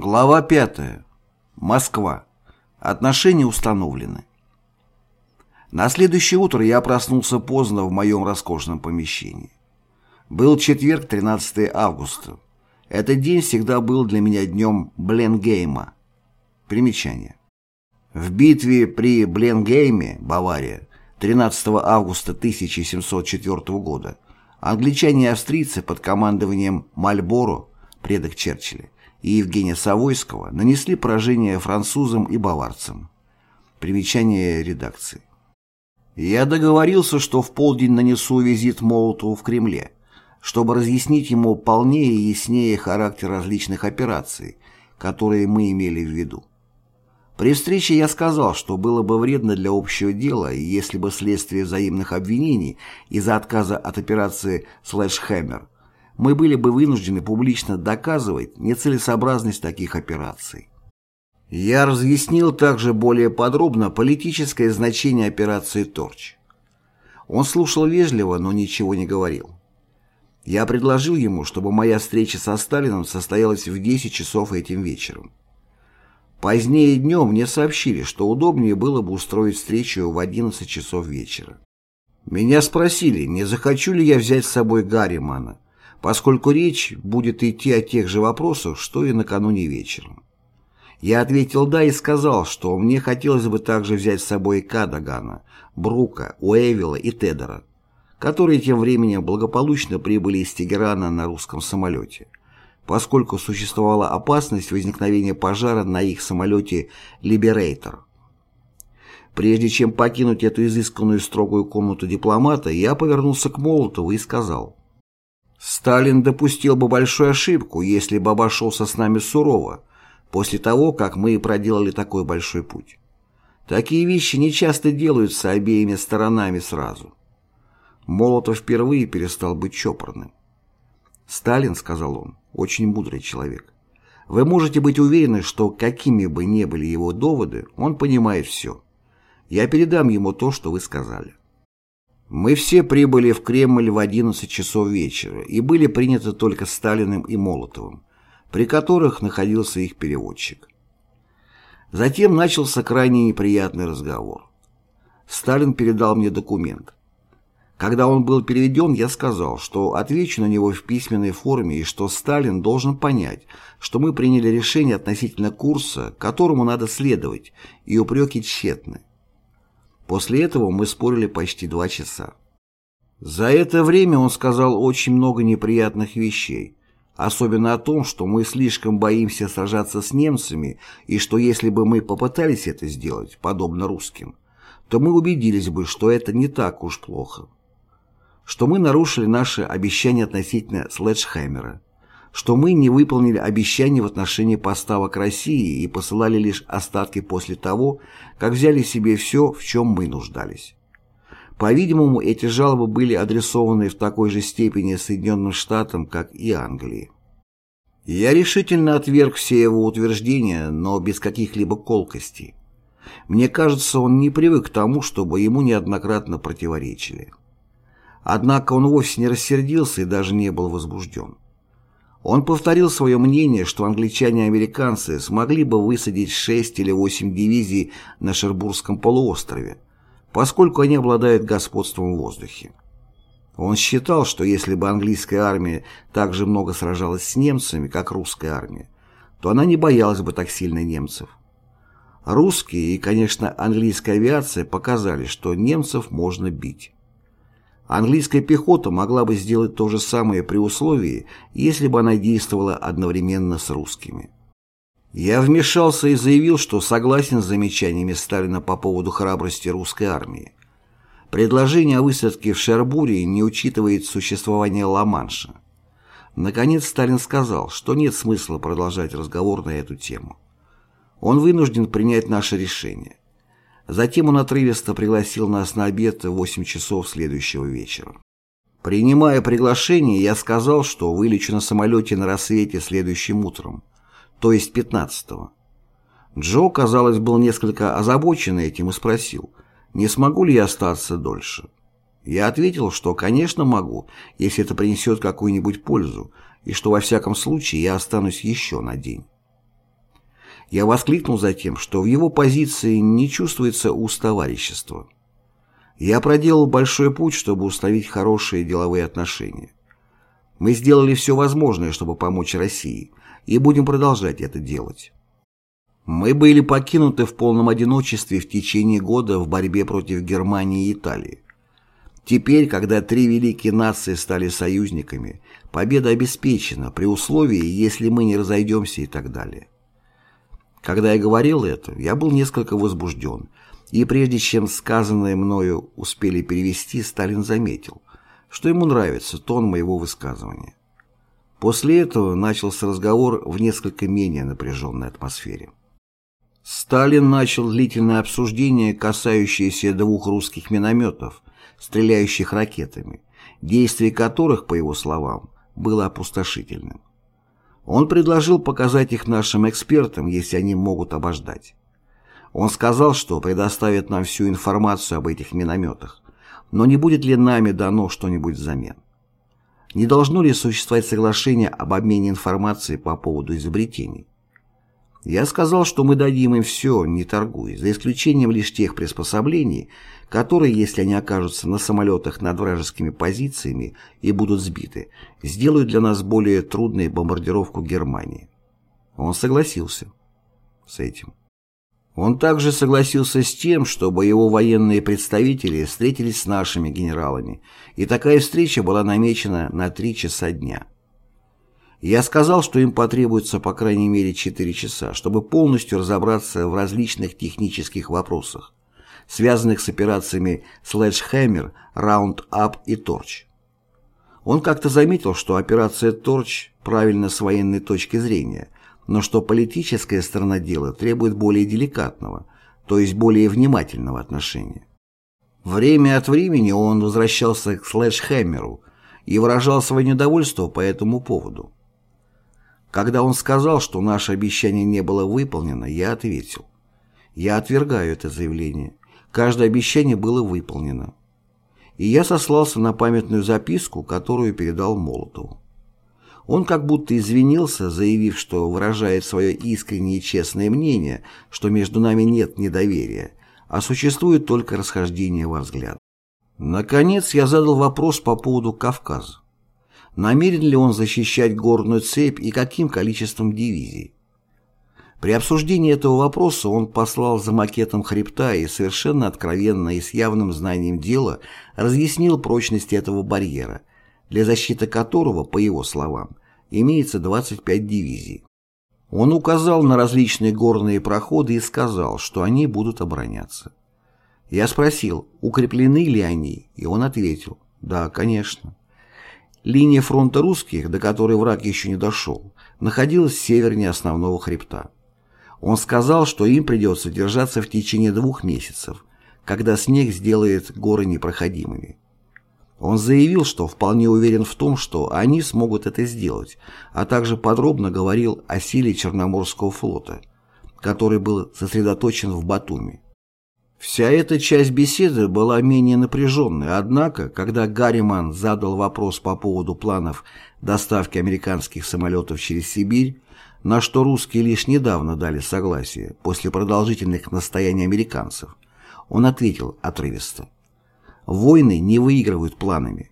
Глава 5. Москва. Отношения установлены. На следующее утро я проснулся поздно в моем роскошном помещении. Был четверг, 13 августа. Этот день всегда был для меня днем Бленгейма. Примечание. В битве при Бленгейме, Бавария, 13 августа 1704 года, англичане и австрийцы под командованием Мальборо, предок Черчилля, и Евгения Савойского нанесли поражение французам и баварцам. Примечание редакции. Я договорился, что в полдень нанесу визит Молотову в Кремле, чтобы разъяснить ему полнее и яснее характер различных операций, которые мы имели в виду. При встрече я сказал, что было бы вредно для общего дела, если бы следствие взаимных обвинений из-за отказа от операции «Слэшхэммер» мы были бы вынуждены публично доказывать нецелесообразность таких операций. Я разъяснил также более подробно политическое значение операции «Торч». Он слушал вежливо, но ничего не говорил. Я предложил ему, чтобы моя встреча со Сталином состоялась в 10 часов этим вечером. Позднее днем мне сообщили, что удобнее было бы устроить встречу в 11 часов вечера. Меня спросили, не захочу ли я взять с собой Гарримана, поскольку речь будет идти о тех же вопросах, что и накануне вечером. Я ответил «да» и сказал, что мне хотелось бы также взять с собой Кадагана, Брука, Уэвилла и Тедера, которые тем временем благополучно прибыли из Тегерана на русском самолете, поскольку существовала опасность возникновения пожара на их самолете «Либерейтор». Прежде чем покинуть эту изысканную строгую комнату дипломата, я повернулся к Молотову и сказал Сталин допустил бы большую ошибку, если бы обошелся с нами сурово, после того, как мы проделали такой большой путь. Такие вещи не часто делаются обеими сторонами сразу. Молотов впервые перестал быть чопорным. «Сталин, — сказал он, — очень мудрый человек. Вы можете быть уверены, что какими бы ни были его доводы, он понимает все. Я передам ему то, что вы сказали». Мы все прибыли в Кремль в 11 часов вечера и были приняты только Сталиным и Молотовым, при которых находился их переводчик. Затем начался крайне неприятный разговор. Сталин передал мне документ. Когда он был переведен, я сказал, что отвечу на него в письменной форме и что Сталин должен понять, что мы приняли решение относительно курса, которому надо следовать, и упреки тщетны. После этого мы спорили почти два часа. За это время он сказал очень много неприятных вещей, особенно о том, что мы слишком боимся сражаться с немцами и что если бы мы попытались это сделать, подобно русским, то мы убедились бы, что это не так уж плохо. Что мы нарушили наши обещания относительно Следжхаймера, что мы не выполнили обещания в отношении поставок России и посылали лишь остатки после того, как взяли себе все, в чем мы нуждались. По-видимому, эти жалобы были адресованы в такой же степени Соединенным Штатам, как и Англии. Я решительно отверг все его утверждения, но без каких-либо колкостей. Мне кажется, он не привык к тому, чтобы ему неоднократно противоречили. Однако он вовсе не рассердился и даже не был возбужден. Он повторил свое мнение, что англичане и американцы смогли бы высадить 6 или 8 дивизий на Шербургском полуострове, поскольку они обладают господством в воздухе. Он считал, что если бы английская армия так же много сражалась с немцами, как русская армия, то она не боялась бы так сильно немцев. Русские и, конечно, английская авиация показали, что немцев можно бить. Английская пехота могла бы сделать то же самое при условии, если бы она действовала одновременно с русскими. Я вмешался и заявил, что согласен с замечаниями Сталина по поводу храбрости русской армии. Предложение о высадке в Шербуре не учитывает существование Ла-Манша. Наконец Сталин сказал, что нет смысла продолжать разговор на эту тему. Он вынужден принять наше решение. Затем он отрывисто пригласил нас на обед в 8 часов следующего вечера. Принимая приглашение, я сказал, что вылечу на самолете на рассвете следующим утром, то есть 15-го. Джо, казалось, был несколько озабочен этим и спросил, не смогу ли я остаться дольше. Я ответил, что, конечно, могу, если это принесет какую-нибудь пользу, и что, во всяком случае, я останусь еще на день. Я воскликнул затем, что в его позиции не чувствуется устоварищества. Я проделал большой путь, чтобы установить хорошие деловые отношения. Мы сделали все возможное, чтобы помочь России, и будем продолжать это делать. Мы были покинуты в полном одиночестве в течение года в борьбе против Германии и Италии. Теперь, когда три великие нации стали союзниками, победа обеспечена при условии, если мы не разойдемся и так далее. Когда я говорил это, я был несколько возбужден, и прежде чем сказанное мною успели перевести, Сталин заметил, что ему нравится тон моего высказывания. После этого начался разговор в несколько менее напряженной атмосфере. Сталин начал длительное обсуждение, касающееся двух русских минометов, стреляющих ракетами, действие которых, по его словам, было опустошительным. Он предложил показать их нашим экспертам, если они могут обождать. Он сказал, что предоставит нам всю информацию об этих минометах, но не будет ли нами дано что-нибудь взамен? Не должно ли существовать соглашение об обмене информацией по поводу изобретений? Я сказал, что мы дадим им все, не торгуясь, за исключением лишь тех приспособлений, которые, если они окажутся на самолетах над вражескими позициями и будут сбиты, сделают для нас более трудной бомбардировку Германии. Он согласился с этим. Он также согласился с тем, чтобы его военные представители встретились с нашими генералами, и такая встреча была намечена на три часа дня. Я сказал, что им потребуется по крайней мере 4 часа, чтобы полностью разобраться в различных технических вопросах, связанных с операциями Sledgehammer, Roundup и Torch. Он как-то заметил, что операция Torch правильна с военной точки зрения, но что политическая сторона дела требует более деликатного, то есть более внимательного отношения. Время от времени он возвращался к Слэджхэммеру и выражал свое недовольство по этому поводу. Когда он сказал, что наше обещание не было выполнено, я ответил. Я отвергаю это заявление. Каждое обещание было выполнено. И я сослался на памятную записку, которую передал Молотову. Он как будто извинился, заявив, что выражает свое искреннее и честное мнение, что между нами нет недоверия, а существует только расхождение во взгляд. Наконец я задал вопрос по поводу Кавказа намерен ли он защищать горную цепь и каким количеством дивизий. При обсуждении этого вопроса он послал за макетом хребта и совершенно откровенно и с явным знанием дела разъяснил прочность этого барьера, для защиты которого, по его словам, имеется 25 дивизий. Он указал на различные горные проходы и сказал, что они будут обороняться. Я спросил, укреплены ли они, и он ответил, да, конечно. Линия фронта русских, до которой враг еще не дошел, находилась севернее основного хребта. Он сказал, что им придется держаться в течение двух месяцев, когда снег сделает горы непроходимыми. Он заявил, что вполне уверен в том, что они смогут это сделать, а также подробно говорил о силе Черноморского флота, который был сосредоточен в Батуми. Вся эта часть беседы была менее напряженной, однако, когда Гарриман задал вопрос по поводу планов доставки американских самолетов через Сибирь, на что русские лишь недавно дали согласие, после продолжительных настояний американцев, он ответил отрывисто. «Войны не выигрывают планами».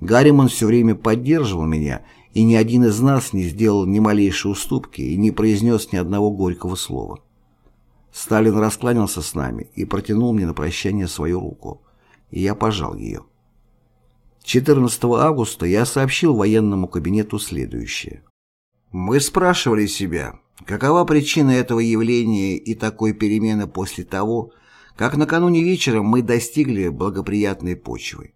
Гарриман все время поддерживал меня, и ни один из нас не сделал ни малейшей уступки и не произнес ни одного горького слова. Сталин раскланялся с нами и протянул мне на прощание свою руку, и я пожал ее. 14 августа я сообщил военному кабинету следующее. Мы спрашивали себя, какова причина этого явления и такой перемены после того, как накануне вечером мы достигли благоприятной почвы.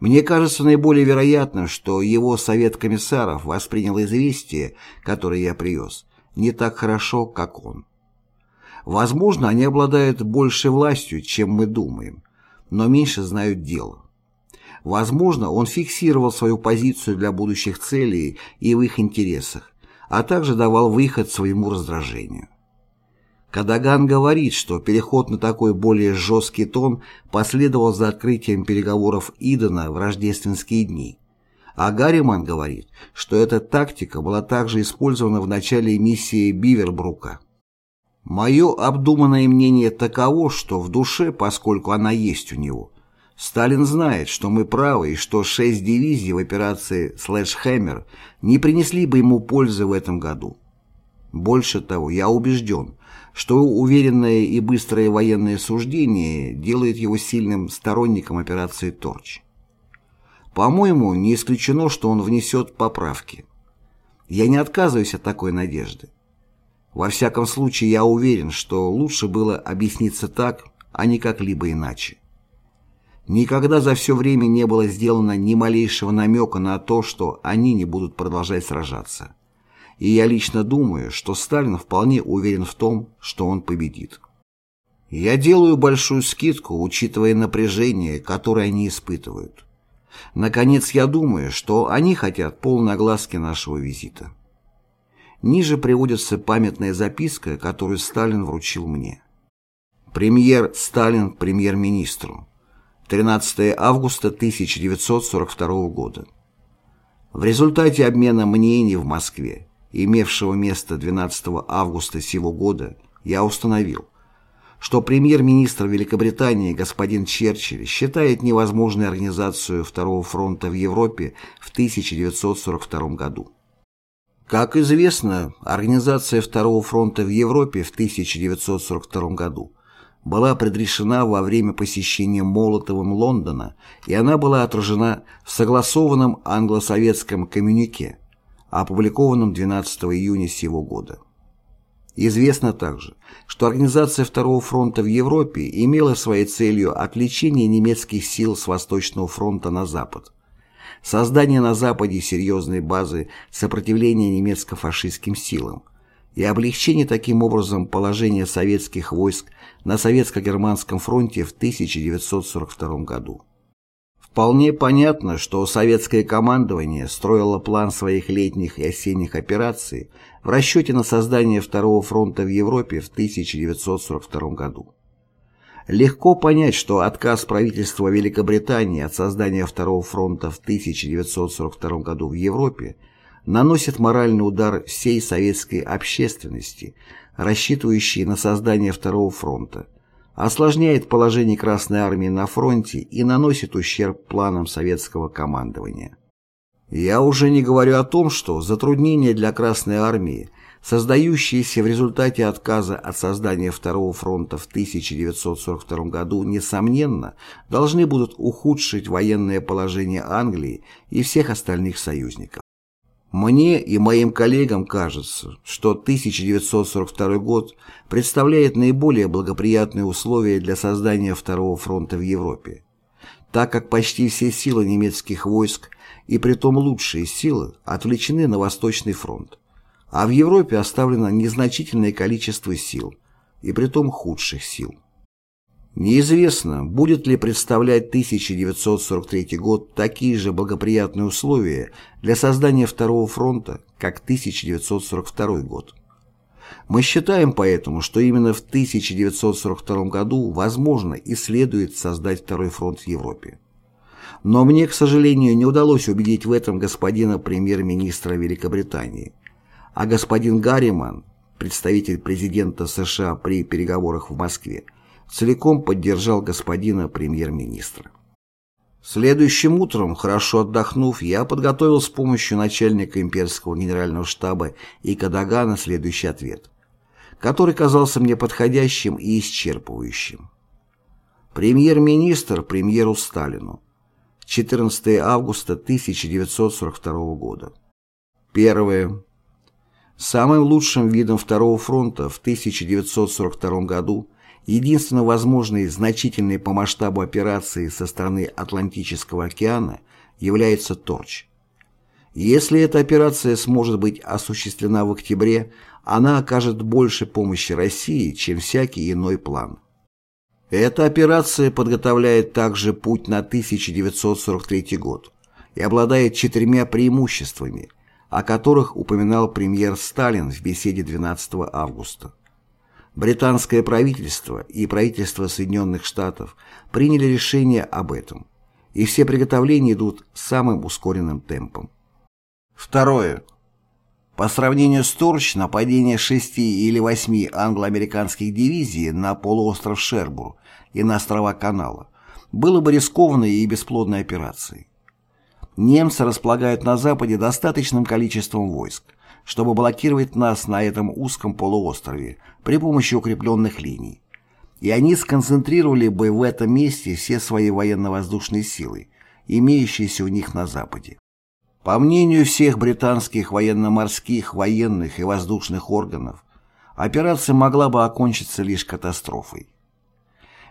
Мне кажется наиболее вероятно, что его совет комиссаров воспринял известие, которое я привез, не так хорошо, как он. Возможно, они обладают большей властью, чем мы думаем, но меньше знают дело. Возможно, он фиксировал свою позицию для будущих целей и в их интересах, а также давал выход своему раздражению. Кадаган говорит, что переход на такой более жесткий тон последовал за открытием переговоров Идена в рождественские дни, А Гарриман говорит, что эта тактика была также использована в начале миссии Бивербрука. Мое обдуманное мнение таково, что в душе, поскольку она есть у него, Сталин знает, что мы правы и что шесть дивизий в операции «Слэшхэммер» не принесли бы ему пользы в этом году. Больше того, я убежден, что уверенное и быстрое военное суждение делает его сильным сторонником операции «Торч». По-моему, не исключено, что он внесет поправки. Я не отказываюсь от такой надежды. Во всяком случае, я уверен, что лучше было объясниться так, а не как-либо иначе. Никогда за все время не было сделано ни малейшего намека на то, что они не будут продолжать сражаться. И я лично думаю, что Сталин вполне уверен в том, что он победит. Я делаю большую скидку, учитывая напряжение, которое они испытывают. Наконец, я думаю, что они хотят полной огласки нашего визита. Ниже приводится памятная записка, которую Сталин вручил мне. Премьер Сталин премьер-министру. 13 августа 1942 года. В результате обмена мнений в Москве, имевшего место 12 августа сего года, я установил, что премьер-министр Великобритании господин Черчилль считает невозможной организацию Второго фронта в Европе в 1942 году. Как известно, организация Второго фронта в Европе в 1942 году была предрешена во время посещения Молотовым Лондона, и она была отражена в согласованном англо-советском коммюнике, опубликованном 12 июня сего года. Известно также, что организация Второго фронта в Европе имела своей целью отвлечение немецких сил с Восточного фронта на Запад, создание на Западе серьезной базы сопротивления немецко-фашистским силам и облегчение таким образом положения советских войск на Советско-Германском фронте в 1942 году. Вполне понятно, что советское командование строило план своих летних и осенних операций в расчете на создание Второго фронта в Европе в 1942 году. Легко понять, что отказ правительства Великобритании от создания Второго фронта в 1942 году в Европе наносит моральный удар всей советской общественности, рассчитывающей на создание Второго фронта, осложняет положение Красной Армии на фронте и наносит ущерб планам советского командования. Я уже не говорю о том, что затруднения для Красной Армии, создающиеся в результате отказа от создания Второго фронта в 1942 году, несомненно, должны будут ухудшить военное положение Англии и всех остальных союзников. Мне и моим коллегам кажется, что 1942 год представляет наиболее благоприятные условия для создания Второго фронта в Европе, так как почти все силы немецких войск, и притом лучшие силы, отвлечены на Восточный фронт, а в Европе оставлено незначительное количество сил, и притом худших сил. Неизвестно, будет ли представлять 1943 год такие же благоприятные условия для создания Второго фронта, как 1942 год. Мы считаем поэтому, что именно в 1942 году возможно и следует создать Второй фронт в Европе. Но мне, к сожалению, не удалось убедить в этом господина премьер-министра Великобритании, а господин Гарриман, представитель президента США при переговорах в Москве, целиком поддержал господина премьер-министра. Следующим утром, хорошо отдохнув, я подготовил с помощью начальника имперского генерального штаба и Кадагана следующий ответ, который казался мне подходящим и исчерпывающим. Премьер-министр премьеру Сталину. 14 августа 1942 года. Первое. Самым лучшим видом Второго фронта в 1942 году Единственно возможной значительной по масштабу операции со стороны Атлантического океана является Торч. Если эта операция сможет быть осуществлена в октябре, она окажет больше помощи России, чем всякий иной план. Эта операция подготовляет также путь на 1943 год и обладает четырьмя преимуществами, о которых упоминал премьер Сталин в беседе 12 августа. Британское правительство и правительство Соединенных Штатов приняли решение об этом. и все приготовления идут самым ускоренным темпом. Второе. По сравнению с Торч, нападение шести или восьми англо-американских дивизий на полуостров Шербур и на острова Канала было бы рискованной и бесплодной операцией. Немцы располагают на Западе достаточным количеством войск, чтобы блокировать нас на этом узком полуострове при помощи укрепленных линий. И они сконцентрировали бы в этом месте все свои военно-воздушные силы, имеющиеся у них на Западе. По мнению всех британских военно-морских, военных и воздушных органов, операция могла бы окончиться лишь катастрофой.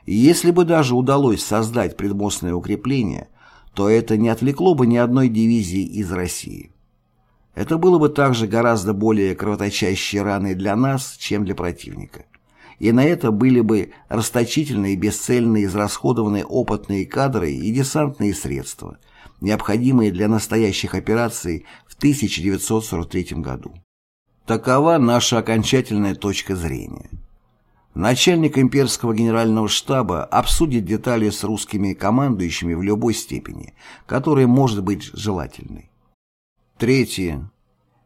И если бы даже удалось создать предмостное укрепление, то это не отвлекло бы ни одной дивизии из России. Это было бы также гораздо более кровоточащей раной для нас, чем для противника. И на это были бы расточительные, бесцельно израсходованные опытные кадры и десантные средства – необходимые для настоящих операций в 1943 году. Такова наша окончательная точка зрения. Начальник имперского генерального штаба обсудит детали с русскими командующими в любой степени, которая может быть желательной. Третье.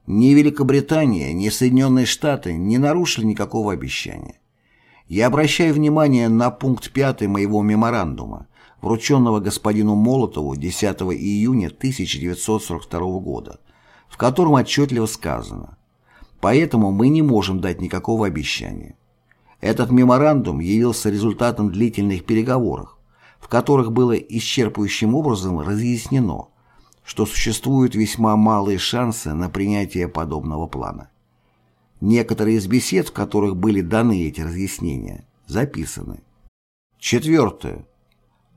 Ни Великобритания, ни Соединенные Штаты не нарушили никакого обещания. Я обращаю внимание на пункт 5 моего меморандума, врученного господину Молотову 10 июня 1942 года, в котором отчетливо сказано «Поэтому мы не можем дать никакого обещания». Этот меморандум явился результатом длительных переговоров, в которых было исчерпывающим образом разъяснено, что существуют весьма малые шансы на принятие подобного плана. Некоторые из бесед, в которых были даны эти разъяснения, записаны. Четвертое.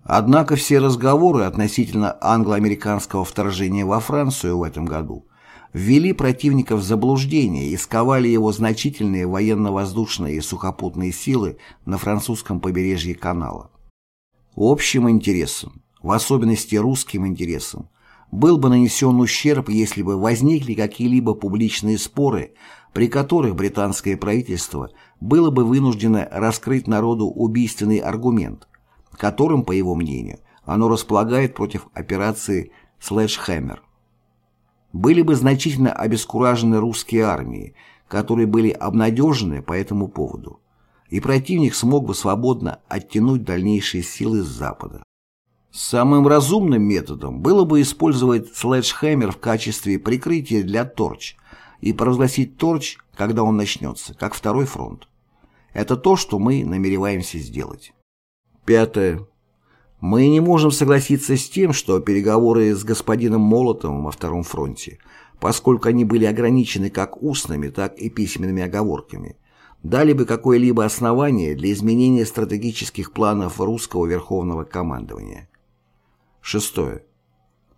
Однако все разговоры относительно англо-американского вторжения во Францию в этом году ввели противника в заблуждение и сковали его значительные военно-воздушные и сухопутные силы на французском побережье канала. Общим интересам, в особенности русским интересам, был бы нанесен ущерб, если бы возникли какие-либо публичные споры, при которых британское правительство было бы вынуждено раскрыть народу убийственный аргумент, которым, по его мнению, оно располагает против операции «Слэшхэммер». Были бы значительно обескуражены русские армии, которые были обнадежены по этому поводу, и противник смог бы свободно оттянуть дальнейшие силы с Запада. Самым разумным методом было бы использовать Слэшхэммер в качестве прикрытия для Торч и провозгласить Торч, когда он начнется, как второй фронт. Это то, что мы намереваемся сделать. Пятое. Мы не можем согласиться с тем, что переговоры с господином Молотовым во Втором фронте, поскольку они были ограничены как устными, так и письменными оговорками, дали бы какое-либо основание для изменения стратегических планов русского верховного командования. Шестое.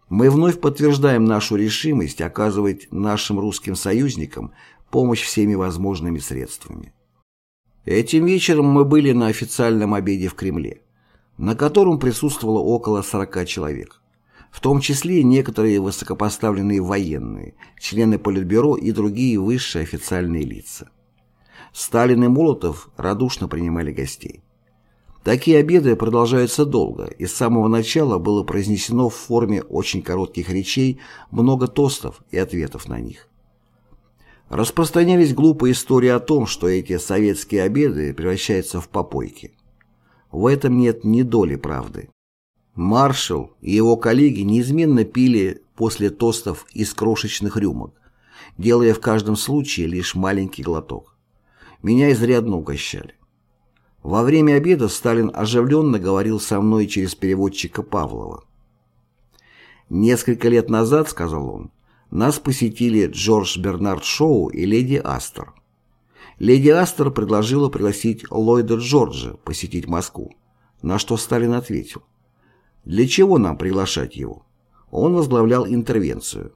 Мы вновь подтверждаем нашу решимость оказывать нашим русским союзникам помощь всеми возможными средствами. Этим вечером мы были на официальном обеде в Кремле, на котором присутствовало около 40 человек, в том числе некоторые высокопоставленные военные, члены Политбюро и другие высшие официальные лица. Сталин и Молотов радушно принимали гостей. Такие обеды продолжаются долго, и с самого начала было произнесено в форме очень коротких речей много тостов и ответов на них. Распространялись глупые истории о том, что эти советские обеды превращаются в попойки. В этом нет ни доли правды. Маршал и его коллеги неизменно пили после тостов из крошечных рюмок, делая в каждом случае лишь маленький глоток. Меня изрядно угощали. Во время обеда Сталин оживленно говорил со мной через переводчика Павлова. «Несколько лет назад, — сказал он, нас посетили Джордж Бернард Шоу и леди Астер. Леди Астер предложила пригласить Ллойда Джорджа посетить Москву, на что Сталин ответил. Для чего нам приглашать его? Он возглавлял интервенцию.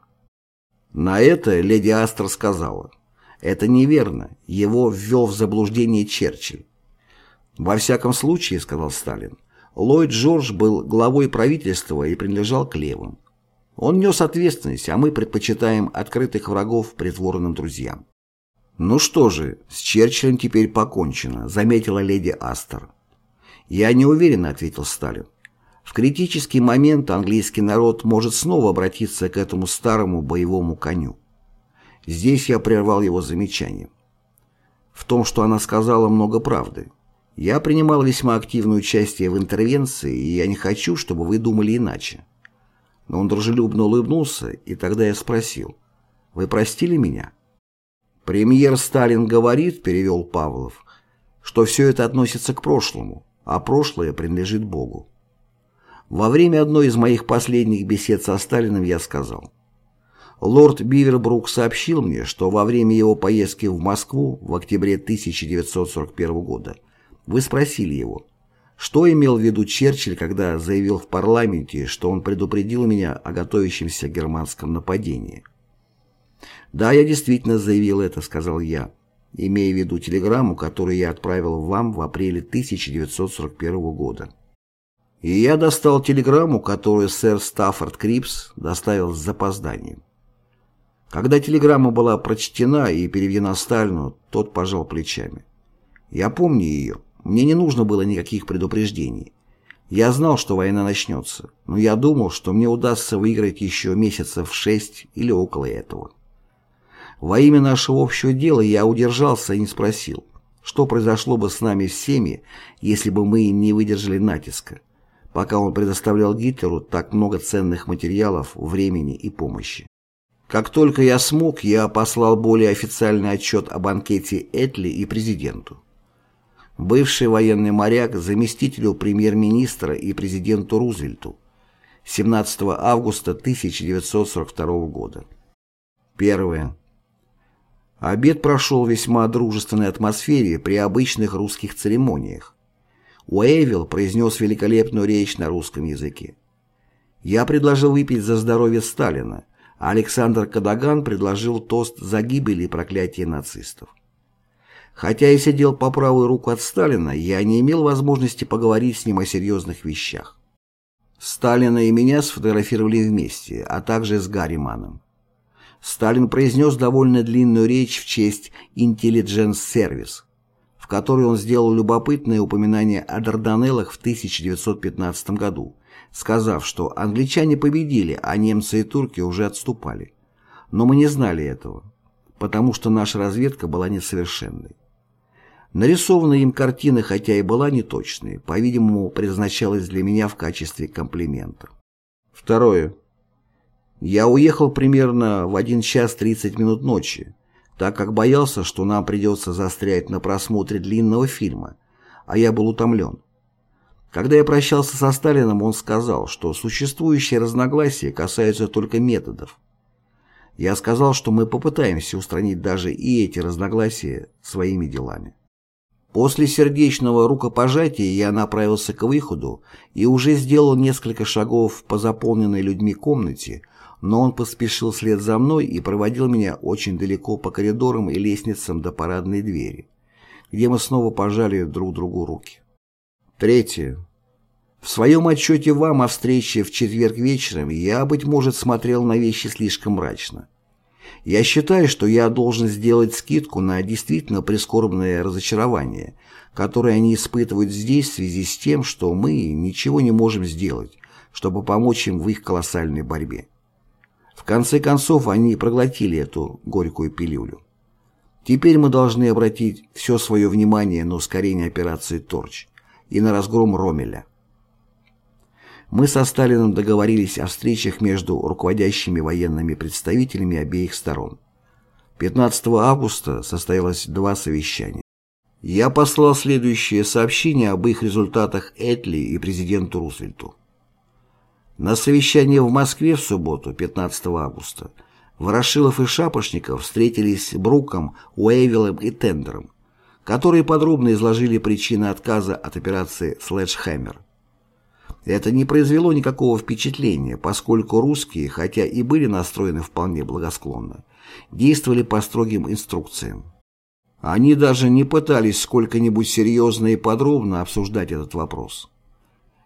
На это леди Астер сказала, это неверно, его ввел в заблуждение Черчилль. Во всяком случае, сказал Сталин, Ллойд Джордж был главой правительства и принадлежал к левым. Он нес ответственность, а мы предпочитаем открытых врагов притворным друзьям. «Ну что же, с Черчиллем теперь покончено», — заметила леди Астер. «Я не уверен», — ответил Сталин. В критический момент английский народ может снова обратиться к этому старому боевому коню. Здесь я прервал его замечание. В том, что она сказала много правды. Я принимал весьма активное участие в интервенции, и я не хочу, чтобы вы думали иначе. Но он дружелюбно улыбнулся, и тогда я спросил, «Вы простили меня?» «Премьер Сталин говорит, — перевел Павлов, — что все это относится к прошлому, а прошлое принадлежит Богу. Во время одной из моих последних бесед со Сталиным я сказал, Лорд Бивербрук сообщил мне, что во время его поездки в Москву в октябре 1941 года вы спросили его, что имел в виду Черчилль, когда заявил в парламенте, что он предупредил меня о готовящемся германском нападении. «Да, я действительно заявил это», — сказал я, имея в виду телеграмму, которую я отправил вам в апреле 1941 года. И я достал телеграмму, которую сэр Стаффорд Крипс доставил с запозданием. Когда телеграмма была прочтена и переведена Сталину, тот пожал плечами. Я помню ее. Мне не нужно было никаких предупреждений. Я знал, что война начнется, но я думал, что мне удастся выиграть еще месяцев шесть или около этого. Во имя нашего общего дела я удержался и не спросил, что произошло бы с нами всеми, если бы мы не выдержали натиска, пока он предоставлял Гитлеру так много ценных материалов, времени и помощи. Как только я смог, я послал более официальный отчет о банкете Этли и президенту. Бывший военный моряк заместителю премьер-министра и президенту Рузвельту 17 августа 1942 года. Первое. Обед прошел в весьма дружественной атмосфере при обычных русских церемониях. Уэйвилл произнес великолепную речь на русском языке. Я предложил выпить за здоровье Сталина, Александр Кадаган предложил тост за гибель и проклятие нацистов. Хотя я сидел по правую руку от Сталина, я не имел возможности поговорить с ним о серьезных вещах. Сталина и меня сфотографировали вместе, а также с Гарриманом. Сталин произнес довольно длинную речь в честь Intelligence Service, в которой он сделал любопытное упоминание о Дарданеллах в 1915 году, сказав, что англичане победили, а немцы и турки уже отступали. Но мы не знали этого, потому что наша разведка была несовершенной. Нарисованная им картина, хотя и была неточной, по-видимому, предназначалась для меня в качестве комплимента. Второе. Я уехал примерно в 1 час 30 минут ночи, так как боялся, что нам придется застрять на просмотре длинного фильма, а я был утомлен. Когда я прощался со Сталином, он сказал, что существующие разногласия касаются только методов. Я сказал, что мы попытаемся устранить даже и эти разногласия своими делами. После сердечного рукопожатия я направился к выходу и уже сделал несколько шагов по заполненной людьми комнате, но он поспешил вслед за мной и проводил меня очень далеко по коридорам и лестницам до парадной двери, где мы снова пожали друг другу руки. Третье. В своем отчете вам о встрече в четверг вечером я, быть может, смотрел на вещи слишком мрачно. Я считаю, что я должен сделать скидку на действительно прискорбное разочарование, которое они испытывают здесь в связи с тем, что мы ничего не можем сделать, чтобы помочь им в их колоссальной борьбе. В конце концов, они проглотили эту горькую пилюлю. Теперь мы должны обратить все свое внимание на ускорение операции «Торч», и на разгром Ромеля. Мы со Сталиным договорились о встречах между руководящими военными представителями обеих сторон. 15 августа состоялось два совещания. Я послал следующее сообщение об их результатах Этли и президенту Рузвельту. На совещании в Москве в субботу, 15 августа, Ворошилов и Шапошников встретились с Бруком, Уэйвиллом и Тендером которые подробно изложили причины отказа от операции «Слэджхэммер». Это не произвело никакого впечатления, поскольку русские, хотя и были настроены вполне благосклонно, действовали по строгим инструкциям. Они даже не пытались сколько-нибудь серьезно и подробно обсуждать этот вопрос.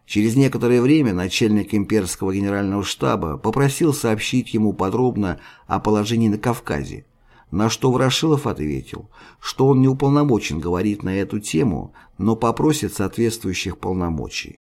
Через некоторое время начальник имперского генерального штаба попросил сообщить ему подробно о положении на Кавказе, на что Ворошилов ответил, что он не уполномочен говорить на эту тему, но попросит соответствующих полномочий.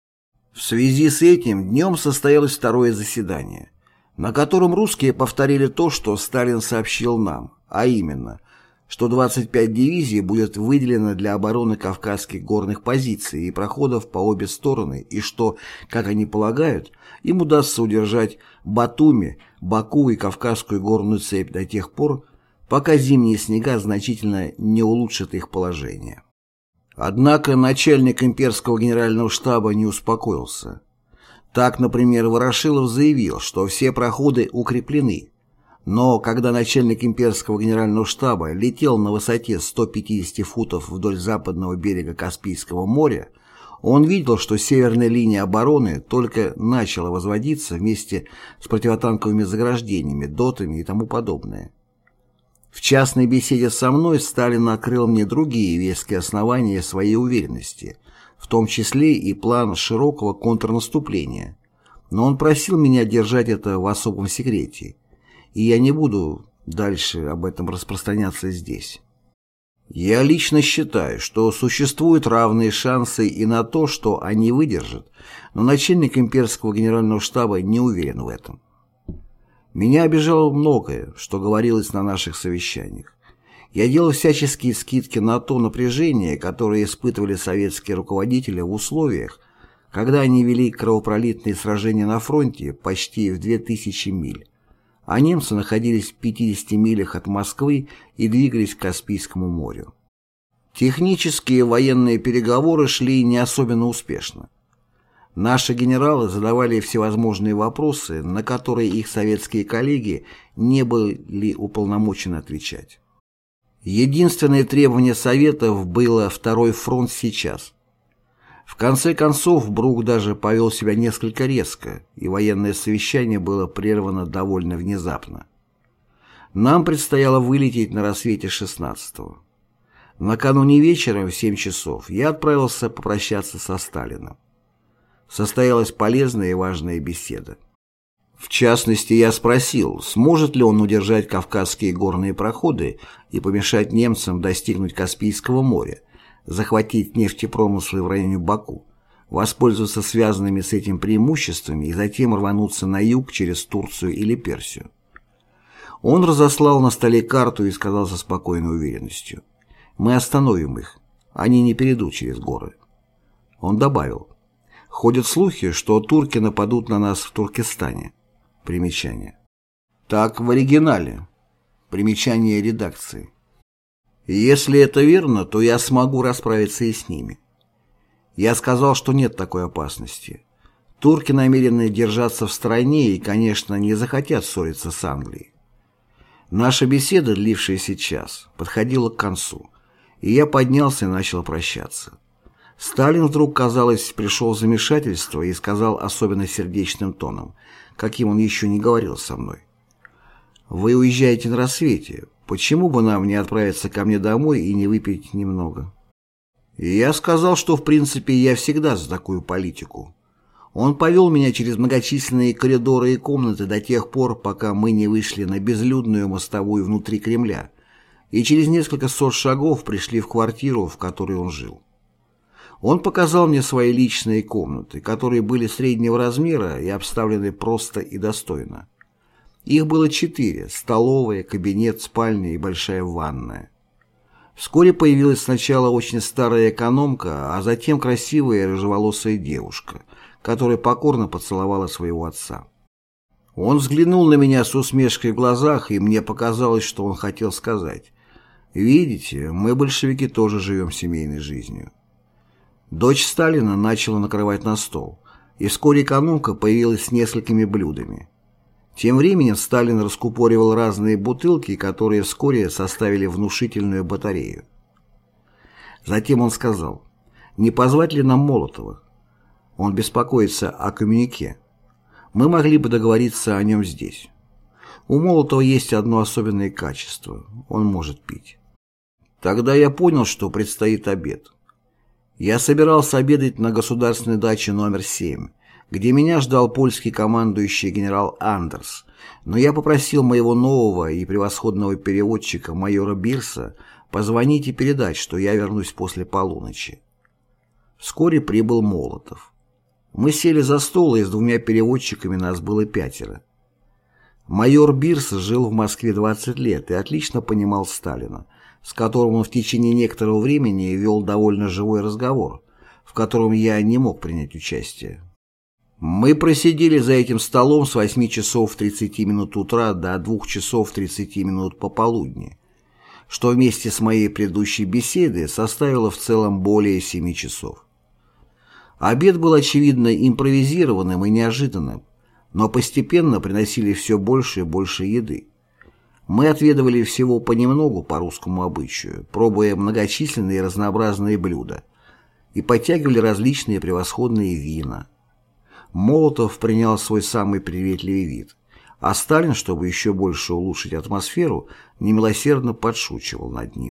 В связи с этим днем состоялось второе заседание, на котором русские повторили то, что Сталин сообщил нам, а именно, что 25 дивизий будет выделено для обороны кавказских горных позиций и проходов по обе стороны и что, как они полагают, им удастся удержать Батуми, Баку и Кавказскую горную цепь до тех пор, пока зимние снега значительно не улучшат их положение. Однако начальник имперского генерального штаба не успокоился. Так, например, Ворошилов заявил, что все проходы укреплены, но когда начальник имперского генерального штаба летел на высоте 150 футов вдоль западного берега Каспийского моря, он видел, что северная линия обороны только начала возводиться вместе с противотанковыми заграждениями, дотами и тому подобное. В частной беседе со мной Сталин открыл мне другие веские основания своей уверенности, в том числе и план широкого контрнаступления. Но он просил меня держать это в особом секрете, и я не буду дальше об этом распространяться здесь. Я лично считаю, что существуют равные шансы и на то, что они выдержат, но начальник имперского генерального штаба не уверен в этом. Меня обижало многое, что говорилось на наших совещаниях. Я делал всяческие скидки на то напряжение, которое испытывали советские руководители в условиях, когда они вели кровопролитные сражения на фронте почти в 2000 миль, а немцы находились в 50 милях от Москвы и двигались к Каспийскому морю. Технические военные переговоры шли не особенно успешно. Наши генералы задавали всевозможные вопросы, на которые их советские коллеги не были уполномочены отвечать. Единственное требование Советов было «второй фронт сейчас». В конце концов, Брук даже повел себя несколько резко, и военное совещание было прервано довольно внезапно. Нам предстояло вылететь на рассвете 16-го. Накануне вечером в 7 часов я отправился попрощаться со Сталином состоялась полезная и важная беседа. В частности, я спросил, сможет ли он удержать Кавказские горные проходы и помешать немцам достигнуть Каспийского моря, захватить нефтепромыслы в районе Баку, воспользоваться связанными с этим преимуществами и затем рвануться на юг через Турцию или Персию. Он разослал на столе карту и сказал со спокойной уверенностью, «Мы остановим их, они не перейдут через горы». Он добавил, Ходят слухи, что турки нападут на нас в Туркестане. Примечание. Так в оригинале. Примечание редакции. Если это верно, то я смогу расправиться и с ними. Я сказал, что нет такой опасности. Турки намерены держаться в стране и, конечно, не захотят ссориться с Англией. Наша беседа, длившаяся час, подходила к концу, и я поднялся и начал прощаться. Сталин вдруг, казалось, пришел в замешательство и сказал особенно сердечным тоном, каким он еще не говорил со мной. «Вы уезжаете на рассвете. Почему бы нам не отправиться ко мне домой и не выпить немного?» И я сказал, что в принципе я всегда за такую политику. Он повел меня через многочисленные коридоры и комнаты до тех пор, пока мы не вышли на безлюдную мостовую внутри Кремля, и через несколько сот шагов пришли в квартиру, в которой он жил. Он показал мне свои личные комнаты, которые были среднего размера и обставлены просто и достойно. Их было четыре – столовая, кабинет, спальня и большая ванная. Вскоре появилась сначала очень старая экономка, а затем красивая рыжеволосая девушка, которая покорно поцеловала своего отца. Он взглянул на меня с усмешкой в глазах, и мне показалось, что он хотел сказать. «Видите, мы, большевики, тоже живем семейной жизнью». Дочь Сталина начала накрывать на стол, и вскоре экономка появилась с несколькими блюдами. Тем временем Сталин раскупоривал разные бутылки, которые вскоре составили внушительную батарею. Затем он сказал, не позвать ли нам Молотова? Он беспокоится о коммюнике. Мы могли бы договориться о нем здесь. У Молотова есть одно особенное качество – он может пить. Тогда я понял, что предстоит обед. Я собирался обедать на государственной даче номер 7, где меня ждал польский командующий генерал Андерс, но я попросил моего нового и превосходного переводчика майора Бирса позвонить и передать, что я вернусь после полуночи. Вскоре прибыл Молотов. Мы сели за стол, и с двумя переводчиками нас было пятеро. Майор Бирс жил в Москве 20 лет и отлично понимал Сталина, с которым он в течение некоторого времени вел довольно живой разговор, в котором я не мог принять участие. Мы просидели за этим столом с 8 часов 30 минут утра до 2 часов 30 минут пополудни, что вместе с моей предыдущей беседой составило в целом более 7 часов. Обед был, очевидно, импровизированным и неожиданным, но постепенно приносили все больше и больше еды. Мы отведывали всего понемногу по русскому обычаю, пробуя многочисленные разнообразные блюда, и подтягивали различные превосходные вина. Молотов принял свой самый приветливый вид, а Сталин, чтобы еще больше улучшить атмосферу, немилосердно подшучивал над ним.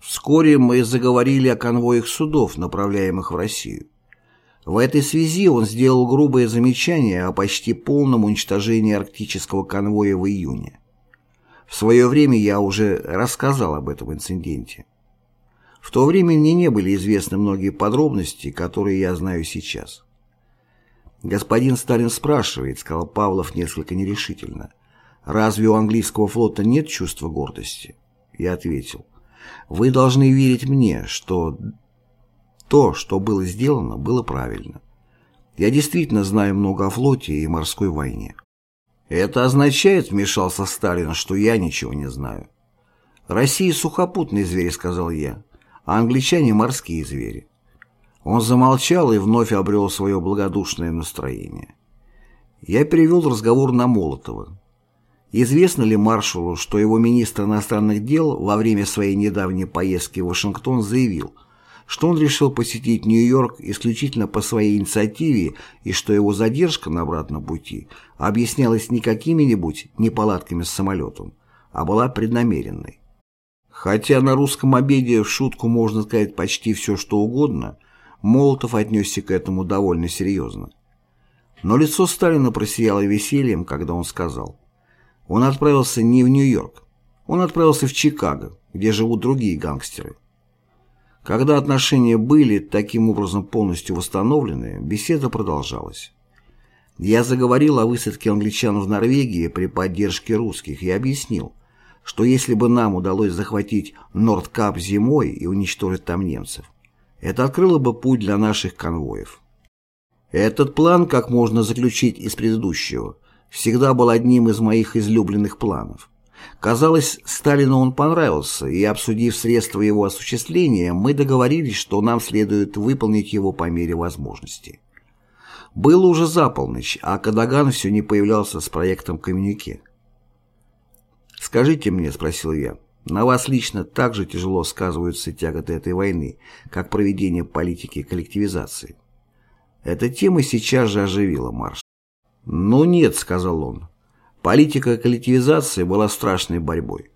Вскоре мы заговорили о конвоях судов, направляемых в Россию. В этой связи он сделал грубое замечание о почти полном уничтожении арктического конвоя в июне. В свое время я уже рассказал об этом инциденте. В то время мне не были известны многие подробности, которые я знаю сейчас. «Господин Сталин спрашивает», — сказал Павлов несколько нерешительно, «разве у английского флота нет чувства гордости?» Я ответил, «Вы должны верить мне, что то, что было сделано, было правильно. Я действительно знаю много о флоте и морской войне. Это означает, вмешался Сталин, что я ничего не знаю. Россия сухопутные звери, сказал я, а англичане морские звери. Он замолчал и вновь обрел свое благодушное настроение. Я перевел разговор на Молотова. Известно ли маршалу, что его министр иностранных дел во время своей недавней поездки в Вашингтон заявил – что он решил посетить Нью-Йорк исключительно по своей инициативе и что его задержка на обратном пути объяснялась не какими-нибудь неполадками с самолетом, а была преднамеренной. Хотя на русском обеде в шутку можно сказать почти все, что угодно, Молотов отнесся к этому довольно серьезно. Но лицо Сталина просияло весельем, когда он сказал. Он отправился не в Нью-Йорк, он отправился в Чикаго, где живут другие гангстеры. Когда отношения были таким образом полностью восстановлены, беседа продолжалась. Я заговорил о высадке англичан в Норвегии при поддержке русских и объяснил, что если бы нам удалось захватить Нордкап зимой и уничтожить там немцев, это открыло бы путь для наших конвоев. Этот план, как можно заключить из предыдущего, всегда был одним из моих излюбленных планов. Казалось, Сталину он понравился, и, обсудив средства его осуществления, мы договорились, что нам следует выполнить его по мере возможности. Было уже за полночь, а Кадаган все не появлялся с проектом коммюнике. «Скажите мне», — спросил я, — «на вас лично так же тяжело сказываются тяготы этой войны, как проведение политики коллективизации?» Эта тема сейчас же оживила марш. «Ну нет», — сказал он, Политика коллективизации была страшной борьбой.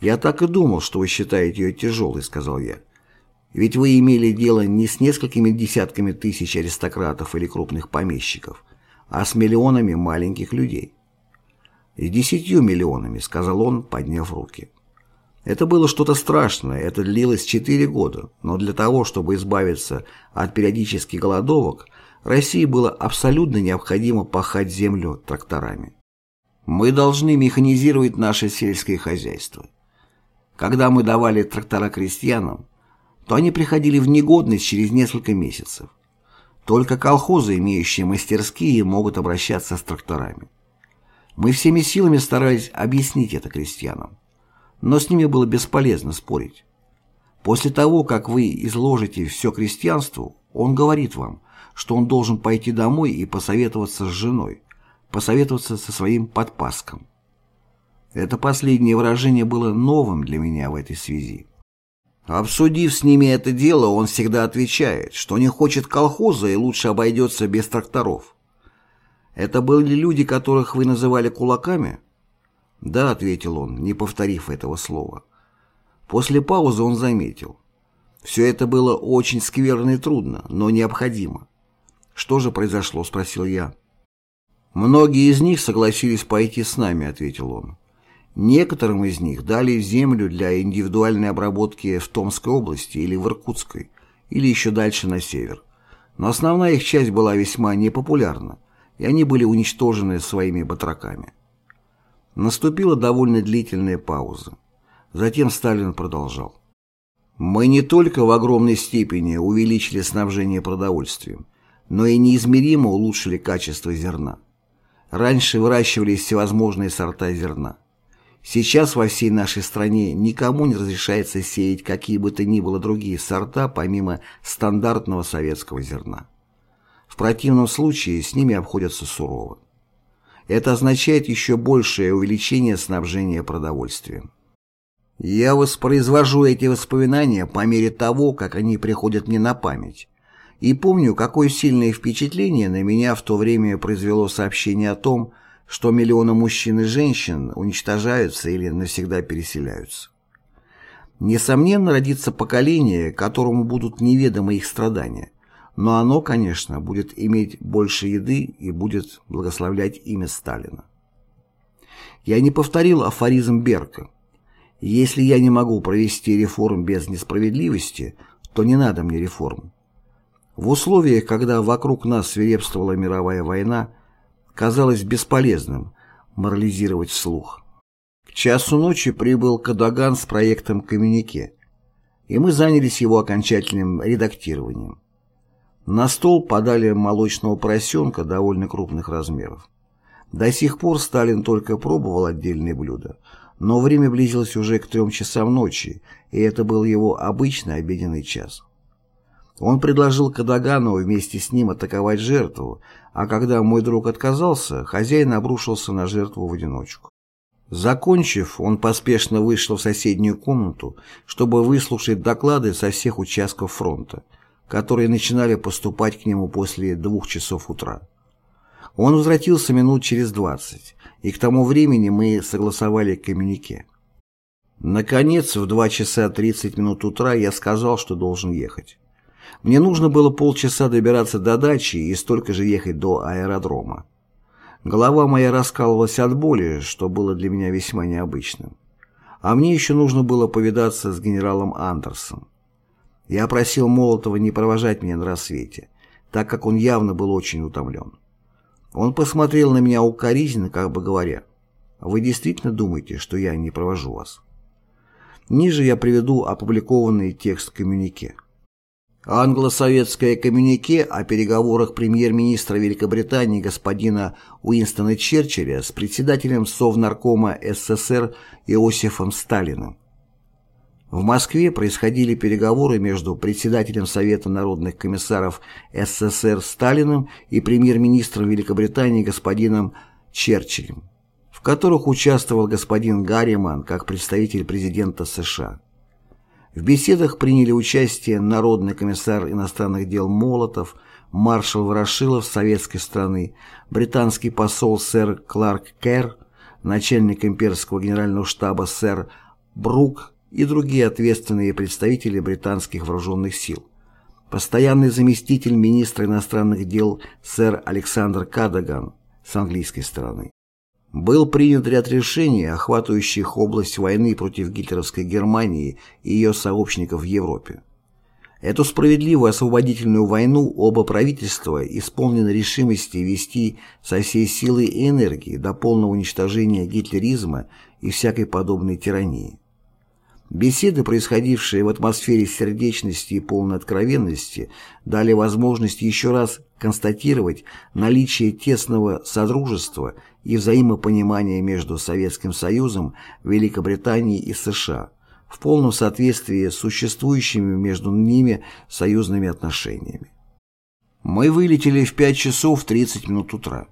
«Я так и думал, что вы считаете ее тяжелой», — сказал я. «Ведь вы имели дело не с несколькими десятками тысяч аристократов или крупных помещиков, а с миллионами маленьких людей». «С десятью миллионами», — сказал он, подняв руки. Это было что-то страшное, это длилось четыре года, но для того, чтобы избавиться от периодических голодовок, России было абсолютно необходимо пахать землю тракторами. Мы должны механизировать наше сельское хозяйство. Когда мы давали трактора крестьянам, то они приходили в негодность через несколько месяцев. Только колхозы, имеющие мастерские, могут обращаться с тракторами. Мы всеми силами старались объяснить это крестьянам, но с ними было бесполезно спорить. После того, как вы изложите все крестьянству, он говорит вам, что он должен пойти домой и посоветоваться с женой, посоветоваться со своим подпаском. Это последнее выражение было новым для меня в этой связи. Обсудив с ними это дело, он всегда отвечает, что не хочет колхоза и лучше обойдется без тракторов. Это были люди, которых вы называли кулаками? Да, ответил он, не повторив этого слова. После паузы он заметил. Все это было очень скверно и трудно, но необходимо. Что же произошло, спросил я. «Многие из них согласились пойти с нами», — ответил он. «Некоторым из них дали землю для индивидуальной обработки в Томской области или в Иркутской, или еще дальше на север. Но основная их часть была весьма непопулярна, и они были уничтожены своими батраками. Наступила довольно длительная пауза. Затем Сталин продолжал. «Мы не только в огромной степени увеличили снабжение продовольствием, но и неизмеримо улучшили качество зерна. Раньше выращивались всевозможные сорта зерна. Сейчас во всей нашей стране никому не разрешается сеять какие бы то ни было другие сорта, помимо стандартного советского зерна. В противном случае с ними обходятся сурово. Это означает еще большее увеличение снабжения продовольствием. Я воспроизвожу эти воспоминания по мере того, как они приходят мне на память, и помню, какое сильное впечатление на меня в то время произвело сообщение о том, что миллионы мужчин и женщин уничтожаются или навсегда переселяются. Несомненно, родится поколение, которому будут неведомы их страдания, но оно, конечно, будет иметь больше еды и будет благословлять имя Сталина. Я не повторил афоризм Берка. Если я не могу провести реформ без несправедливости, то не надо мне реформ. В условиях, когда вокруг нас свирепствовала мировая война, казалось бесполезным морализировать вслух. К часу ночи прибыл Кадаган с проектом «Коммюнике», и мы занялись его окончательным редактированием. На стол подали молочного поросенка довольно крупных размеров. До сих пор Сталин только пробовал отдельные блюда, но время близилось уже к трем часам ночи, и это был его обычный обеденный час. Он предложил Кадагану вместе с ним атаковать жертву, а когда мой друг отказался, хозяин обрушился на жертву в одиночку. Закончив, он поспешно вышел в соседнюю комнату, чтобы выслушать доклады со всех участков фронта, которые начинали поступать к нему после двух часов утра. Он возвратился минут через двадцать, и к тому времени мы согласовали коммюнике. Наконец, в два часа тридцать минут утра я сказал, что должен ехать. Мне нужно было полчаса добираться до дачи и столько же ехать до аэродрома. Голова моя раскалывалась от боли, что было для меня весьма необычным. А мне еще нужно было повидаться с генералом Андерсом. Я просил Молотова не провожать меня на рассвете, так как он явно был очень утомлен. Он посмотрел на меня укоризненно, как бы говоря, «Вы действительно думаете, что я не провожу вас?» Ниже я приведу опубликованный текст коммюнике. Англо-советское коммюнике о переговорах премьер-министра Великобритании господина Уинстона Черчилля с председателем Совнаркома СССР Иосифом Сталиным. В Москве происходили переговоры между председателем Совета народных комиссаров СССР Сталиным и премьер-министром Великобритании господином Черчиллем, в которых участвовал господин Гарриман как представитель президента США. В беседах приняли участие Народный комиссар иностранных дел Молотов, маршал Ворошилов советской страны, британский посол сэр Кларк Керр, начальник имперского генерального штаба сэр Брук и другие ответственные представители британских вооруженных сил. Постоянный заместитель министра иностранных дел сэр Александр Кадаган с английской стороны. Был принят ряд решений, охватывающих область войны против гитлеровской Германии и ее сообщников в Европе. Эту справедливую освободительную войну оба правительства исполнены решимости вести со всей силой и энергией до полного уничтожения гитлеризма и всякой подобной тирании. Беседы, происходившие в атмосфере сердечности и полной откровенности, дали возможность еще раз констатировать наличие тесного содружества и взаимопонимания между Советским Союзом, Великобританией и США в полном соответствии с существующими между ними союзными отношениями. Мы вылетели в 5 часов 30 минут утра.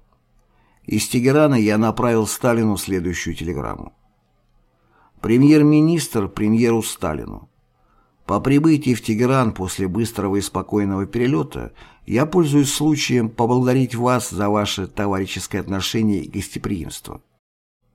Из Тегерана я направил Сталину следующую телеграмму. Премьер-министр премьеру Сталину. По прибытии в Тегеран после быстрого и спокойного перелета я пользуюсь случаем поблагодарить вас за ваше товарищеское отношение и гостеприимство.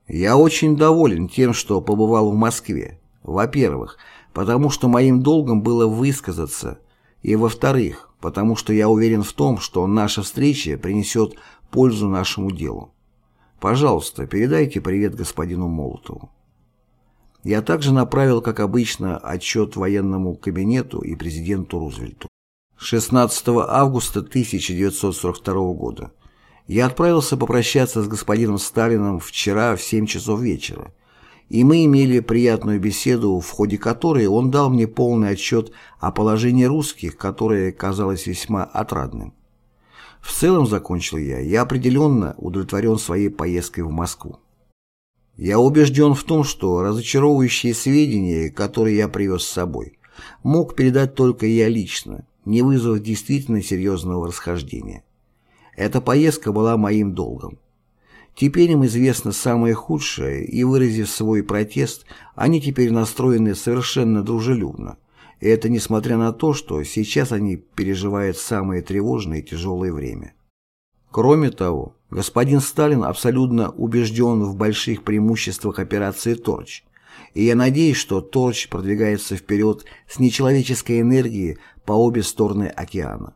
Я очень доволен тем, что побывал в Москве. Во-первых, потому что моим долгом было высказаться, и во-вторых, потому что я уверен в том, что наша встреча принесет пользу нашему делу. Пожалуйста, передайте привет господину Молотову. Я также направил, как обычно, отчет военному кабинету и президенту Рузвельту. 16 августа 1942 года я отправился попрощаться с господином Сталиным вчера в 7 часов вечера, и мы имели приятную беседу, в ходе которой он дал мне полный отчет о положении русских, которое казалось весьма отрадным. В целом, закончил я, я определенно удовлетворен своей поездкой в Москву. Я убежден в том, что разочаровывающие сведения, которые я привез с собой, мог передать только я лично, не вызвав действительно серьезного расхождения. Эта поездка была моим долгом. Теперь им известно самое худшее, и, выразив свой протест, они теперь настроены совершенно дружелюбно. И это несмотря на то, что сейчас они переживают самое тревожное и тяжелое время. Кроме того, господин Сталин абсолютно убежден в больших преимуществах операции «Торч», и я надеюсь, что «Торч» продвигается вперед с нечеловеческой энергией по обе стороны океана.